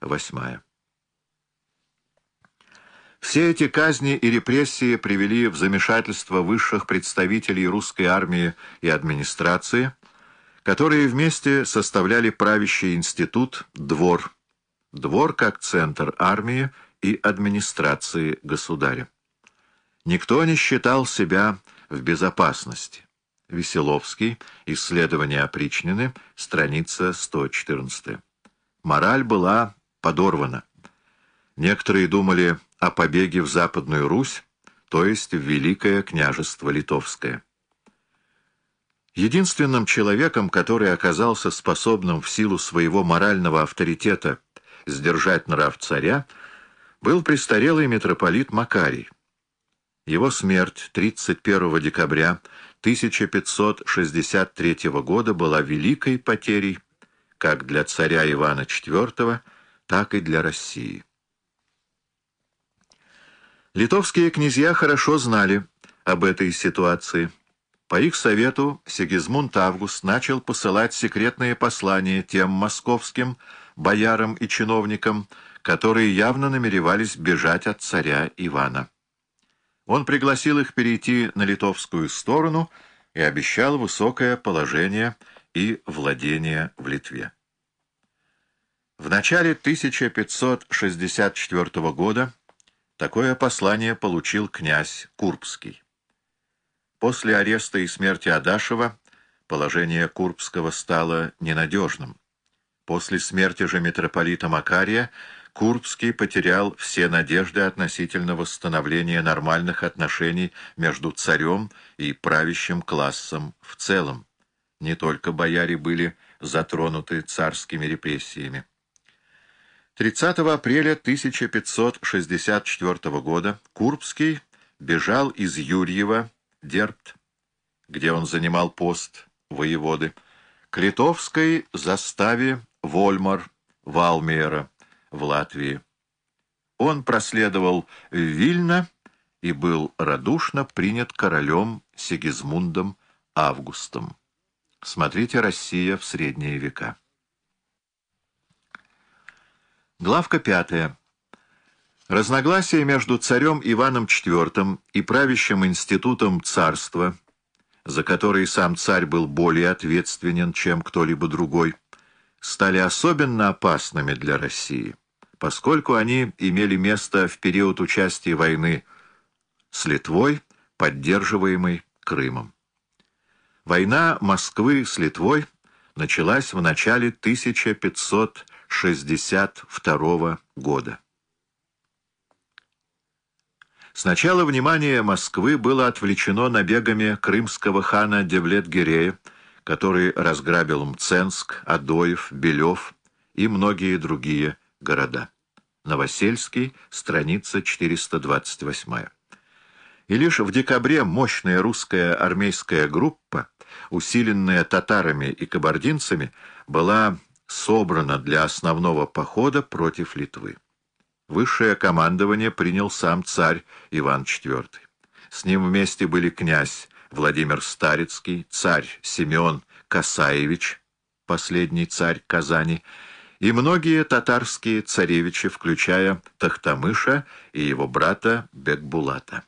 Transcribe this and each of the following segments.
8. Все эти казни и репрессии привели в замешательство высших представителей русской армии и администрации, которые вместе составляли правящий институт «Двор». Двор как центр армии и администрации государя. Никто не считал себя в безопасности. Веселовский, Исследование опричнины, страница 114. Мораль была подорвана. Некоторые думали о побеге в Западную Русь, то есть в Великое княжество Литовское. Единственным человеком, который оказался способным в силу своего морального авторитета сдержать нрав царя, был престарелый митрополит Макарий. Его смерть 31 декабря 1563 года была великой потерей как для царя Ивана IV, так и для России. Литовские князья хорошо знали об этой ситуации. По их совету Сигизмунд Август начал посылать секретные послания тем московским боярам и чиновникам, которые явно намеревались бежать от царя Ивана. Он пригласил их перейти на литовскую сторону и обещал высокое положение и владение в Литве. В начале 1564 года такое послание получил князь Курбский. После ареста и смерти Адашева положение Курбского стало ненадежным. После смерти же митрополита Макария Курбский потерял все надежды относительно восстановления нормальных отношений между царем и правящим классом в целом. Не только бояре были затронуты царскими репрессиями. 30 апреля 1564 года Курбский бежал из Юрьева, Дербт, где он занимал пост воеводы, к литовской заставе Вольмар, Валмиера, в Латвии. Он проследовал в Вильно и был радушно принят королем Сигизмундом Августом. Смотрите «Россия в средние века». Главка пятая. Разногласия между царем Иваном IV и правящим институтом царства, за который сам царь был более ответственен, чем кто-либо другой, стали особенно опасными для России поскольку они имели место в период участия войны с Литвой, поддерживаемой Крымом. Война Москвы с Литвой началась в начале 1562 года. Сначала внимание Москвы было отвлечено набегами крымского хана Девлет-Гирея, который разграбил Мценск, Адоев, Белев и многие другие города. Новосельский, страница 428. И лишь в декабре мощная русская армейская группа, усиленная татарами и кабардинцами, была собрана для основного похода против Литвы. Высшее командование принял сам царь Иван IV. С ним вместе были князь Владимир Старицкий, царь Семен Касаевич, последний царь Казани, и многие татарские царевичи, включая Тахтамыша и его брата Бекбулата.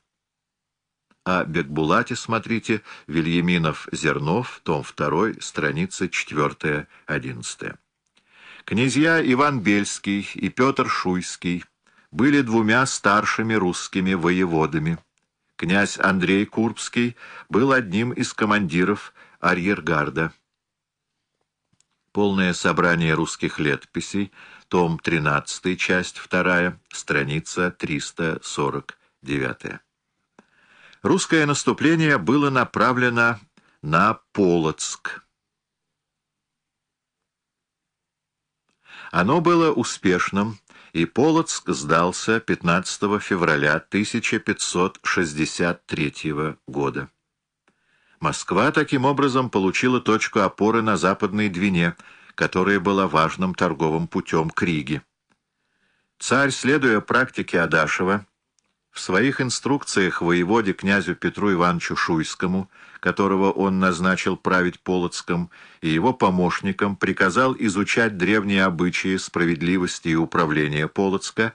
О Бекбулате смотрите Вильяминов-Зернов, том 2, страница 4-11. Князья Иван Бельский и Петр Шуйский были двумя старшими русскими воеводами. Князь Андрей Курбский был одним из командиров арьергарда. Полное собрание русских летописей, том 13, часть 2, страница 349. Русское наступление было направлено на Полоцк. Оно было успешным, и Полоцк сдался 15 февраля 1563 года. Москва таким образом получила точку опоры на Западной Двине, которая была важным торговым путем к Риге. Царь, следуя практике Адашева, В своих инструкциях воеводе князю Петру Ивановичу Шуйскому, которого он назначил править Полоцком, и его помощникам приказал изучать древние обычаи справедливости и управления Полоцка,